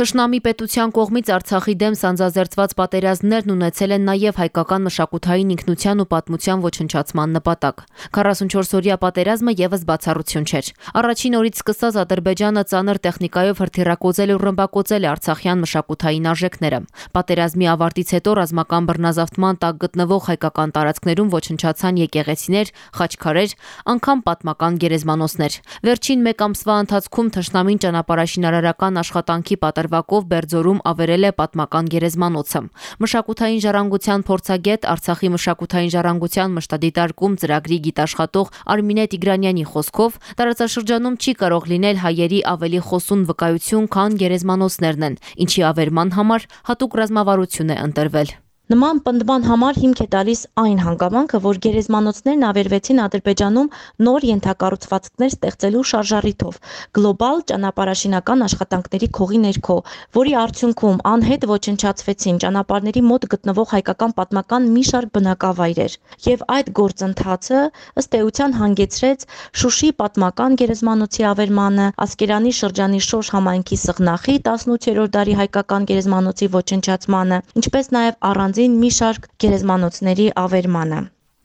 Թշնամի պետության կողմից Արցախի դեմ սանձազերծված պատերազմներն ունեցել են նաև հայկական մշակութային ինքնության ու պատմության ոչնչացման նպատակ։ 44-օրյա պատերազմը եւս բացառություն չէր։ Առաջին օրից սկսած Ադրբեջանը ծանր տեխնիկայով հրթիռակոծել ու ռմբակոծել է արցախյան մշակութային արժեքները։ Պատերազմի ավարտից հետո ռազմական բռնազավթման տակ գտնվող հայկական տարածքներում ոչնչացան եկեղեցիներ, խաչքարեր, անգամ պատմական գերեզմանոցներ։ Վերջին 1 ամսվա ընթացքում թշնամին ճանապարհաշինարարական աշխատանքի պատր տարվակով Բերձորում ավերել է պատմական գերեզմանոցը։ Մշակութային ժառանգության փորձագետ Արցախի մշակութային ժառանգության մշտադիտարկում ծրագրի գիտաշխատող Արմինե Տիգրանյանի խոսքով տարածաշրջանում չի կարող լինել հայերի ավելի խոսուն վկայություն, քան գերեզմանոցներն են, ինչի ավերման համար հատուկ ռազմավարություն է ընտրվել։ Նման պնդման համար հիմք է տալիս այն հանգամանքը, որ գերեզմանոցներն ավերվեցին Ադրբեջանում նոր ենթակառուցվածքներ ստեղծելու շարժառիթով գլոբալ ճանապարհաշինական աշխատանքների քողի ներքո, որի արդյունքում անհետ ոչնչացվեցին ճանապարհների մոտ գտնվող հայկական պատմական մի շարք բնակավայրեր, եւ այդ գործընթացը ըստ էության հանգեցրեց Շուշի պատմական գերեզմանոցի ավերմանը, Ասկերանի շրջանի Շոշ համայնքի Սղնախի 18-րդ դարի հայկական գերեզմանոցի ոչնչացմանը, ինչպես նաեւ առանձին բենզին մի շարք գերեզմանոցների ավերմանը։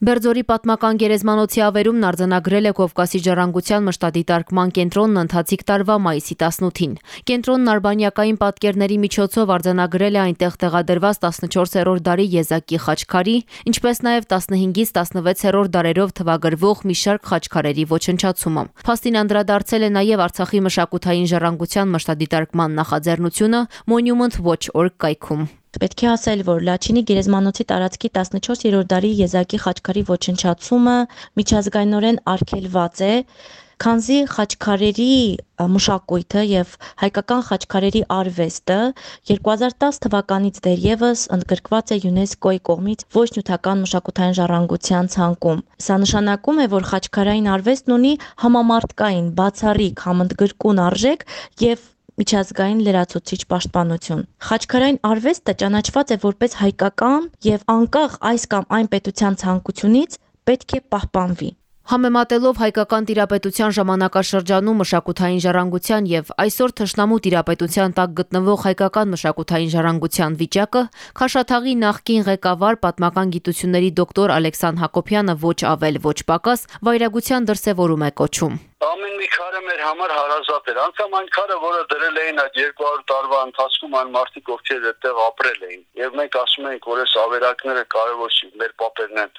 Բերձորի պատմական գերեզմանոցի ավերումն արձանագրել է Կովկասի ժառանգության մշտադիտարկման կենտրոնն ընթացիկ տարվա մայիսի 18-ին։ Կենտրոնն արբանյակային պատկերների միջոցով արձանագրել է այնտեղ տեղադրված 14-րդ դարի Եզակի խաչքարի, ինչպես նաև 15-ից 16-րդ դարերով թվագրվող մի շարք խաչքարերի ոչնչացումը։ Փաստին անդրադարձել է նաև Արցախի մշակութային ժառանգության մշտադիտարկման նախաձեռնությունը Monument Watch Org կայքում։ Պետք է ասել, որ Լաչինի գերեզմանոցի տարածքի 14-րդ դարի Եզակի խաչքարի ոչնչացումը միջազգայինորեն արգելված է, քանզի խաչքարերի մշակույթը եւ հայկական խաչքարերի արվեստը 2010 թվականից դեռևս ընդգրկված է ՅՈՒՆԵՍԿՕ-ի կողմից ոչ նյութական մշակութային ժառանգության ցանկում։ Սա նշանակում է, որ խաչքարային արվեստն ունի համամարտկային, բացառիկ, համընդգրկուն արժեք եւ միջազգային լրացուցիչ պաշտպանություն։ Խաչքարային արվեստը ճանաչված է որպես հայկական եւ անկախ այս կամ այն պետության ցանկությունից պետք է պահպանվի։ Համեմատելով հայկական տիրապետության ժամանակաշրջանում մշակութային ժառանգության եւ այսօր թշնամու տիրապետության տակ գտնվող հայկական մշակութային ժառանգության վիճակը, Խաշաթաղի նախկին ղեկավար պատմական գիտությունների դոկտոր Ալեքսան Հակոբյանը ոչ ավել ոչ պակաս վայրագության դրսևորում է կոչում ամեն մի քարը մեր համար հարազատ էր։ Անկամ այն քարը, որը դրել էին այդ 200 տարվա ընթացքում այն մարդիկ, ովքեր այդտեղ ապրել էին։ Եվ մենք ասում ենք, որ այս ավերակները կարևոր չի, մեր պապերն են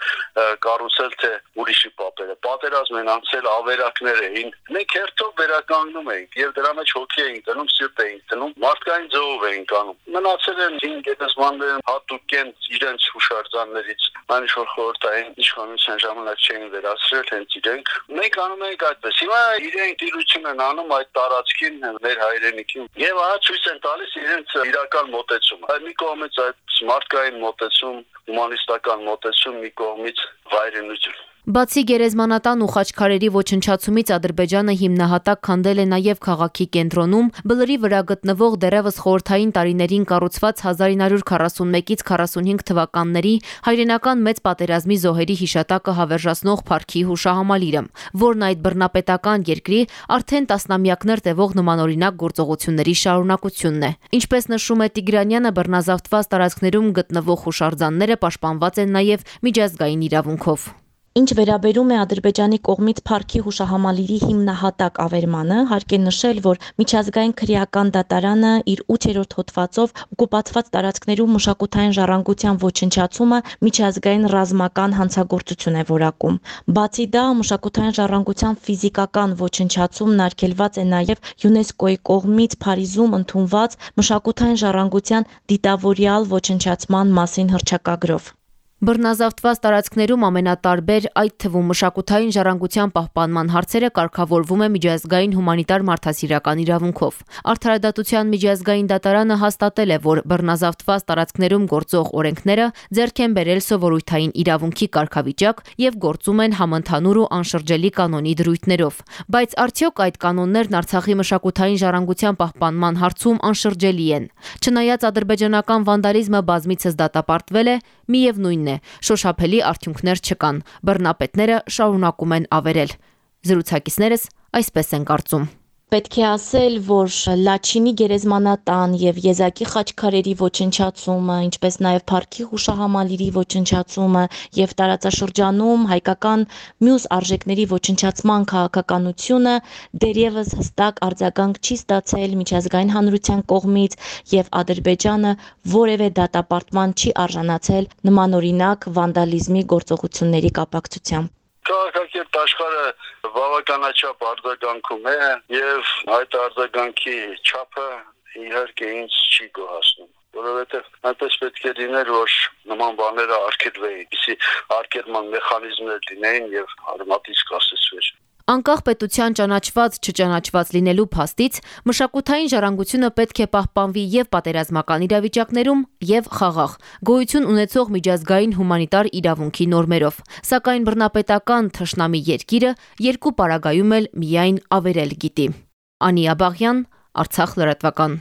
կառուցել թե ուրիշի պապերը։ Պատերազմ են անցել ավերակներ էին։ Մենք հերթով վերականգնում ենք եւ դրա մեջ հոգի էինք տնում, սիրտ էինք տնում, մարդկային ձողով էինք անում։ Մնացել են 5 գետեսմանները հատուկեն իրենց հուշարձաններից, այն ինչ որ խորհրդային իշխանության ժամանակ չէին վերացրել հենց իրենք։ Մենք անում ենք այդպես։ Հիմա իրենք դիրություն են անում այդ տարածքին մեր հայրենիքին եւ ահա ցույց են տալիս իրենց իրական մոտեցումը։ մի կողմից այդ մարդկային մոտեցում, հումանիստական մոտեցում, մի կողմից վայրենություն։ Բացի գերեզմանատան ու խաչքարերի ոչնչացումից Ադրբեջանը հիմնահատակ քանդել է նաև քաղաքի կենտրոնում բլրի վրա գտնվող դեռևս խորհրդային տարիներին կառուցված 1941-ից 45 թվականների հայրենական մեծ պատերազմի զոհերի հիշատակը հավերժացնող Փարքի հուշահամալիրը, որն այդ բռնապետական երկրի արդեն տասնամյակներ տևող նմանօրինակ գործողությունների շարունակությունն է։ Ինչպես նշում է Տիգրանյանը, բռնազավթված տարածքներում գտնվող հուշարձանները պաշտպանված են նաև միջազգային իրավունքով։ Ինչ վերաբերում է Ադրբեջանի կողմից Փարքի հուշահամալիրի հիմնահատակ ավերմանը, հարկ է նշել, որ միջազգային քրեական դատարանը իր 8-րդ հոդվածով օկուպացված տարածքներում մշակութային ժառանգության ոչնչացումը միջազգային ռազմական հանցագործություն է որակում։ Բացի դա, մշակութային ժառանգության ֆիզիկական ոչնչացումն արգելված է նաև ՅՈՒՆԵՍԿՕ-ի կողմից Փարիզում ընդունված մշակութային ժառանգության դիտավորյալ ոչնչացման մասին հռչակագրով։ Բռնազավթված տարածքներում ամենատարբեր, այդ թվում մշակութային ժառանգության պահպանման հարցերը կարգավորվում է միջազգային հումանիտար մարդասիրական իրավունքով։ Արդարադատության միջազգային դատարանը հաստատել է, որ բռնազավթված տարածքներում գործող օրենքները ձեռք են բերել սովորույթային իրավունքի կարգավիճակ եւ գործում են համընդհանուր ու անշրջելի կանոնի դրույթներով։ Բայց արդյոք այդ կանոններն Արցախի մշակութային ժառանգության պահպանման հարցում անշրջելի են։ Չնայած ադրբեջանական վանդալիզմը բազմիցս դատապարտվել է, միևնույն է, շոշափելի արդյունքներ չկան։ Բռնապետները շարունակում են ավերել։ Զրուցակիցներս այսպես են կարծում։ Պետք է ասել, որ Լաչինի գերեզմանատան եւ Եզակի խաչքարերի ոչնչացումը, ինչպես նաեւ Փարքի հուշահամալիրի ոչնչացումը եւ տարածաշրջանում հայկական մյուս արժեքների ոչնչացման քաղաքականությունը դերևս հստակ արձագանք չի ստացել միջազգային հանրության կողմից եւ Ադրբեջանը որևէ դատապարտման չի արժանացել նմանօրինակ վանդալիզմի գործողությունների կապակցությամբ քաղաքակիրթ աշխարհը բավականաչափ արձագանքում է եւ այդ արձագանքի չափը իհարկե ինձ չի գոհացնում որովհետև այնպես պետք է լիներ, որ նման բաները արգելվեին, իսի արգելման մեխանիզմներ լինեին եւ արմատից կասեցվեր։ Անկախ պետության ճանաչված չճանաչված լինելու փաստից մշակութային ժառանգությունը պետք է պահպանվի եւ պատերազմական իրավիճակներում եւ խաղաղ գոյություն ունեցող միջազգային հումանիտար իրավունքի նորմերով սակայն բռնապետական թշնամի երկիրը երկու պարագայում էլ միայն ավերել գիտի Անի Աբաղյան Արցախ լրատվական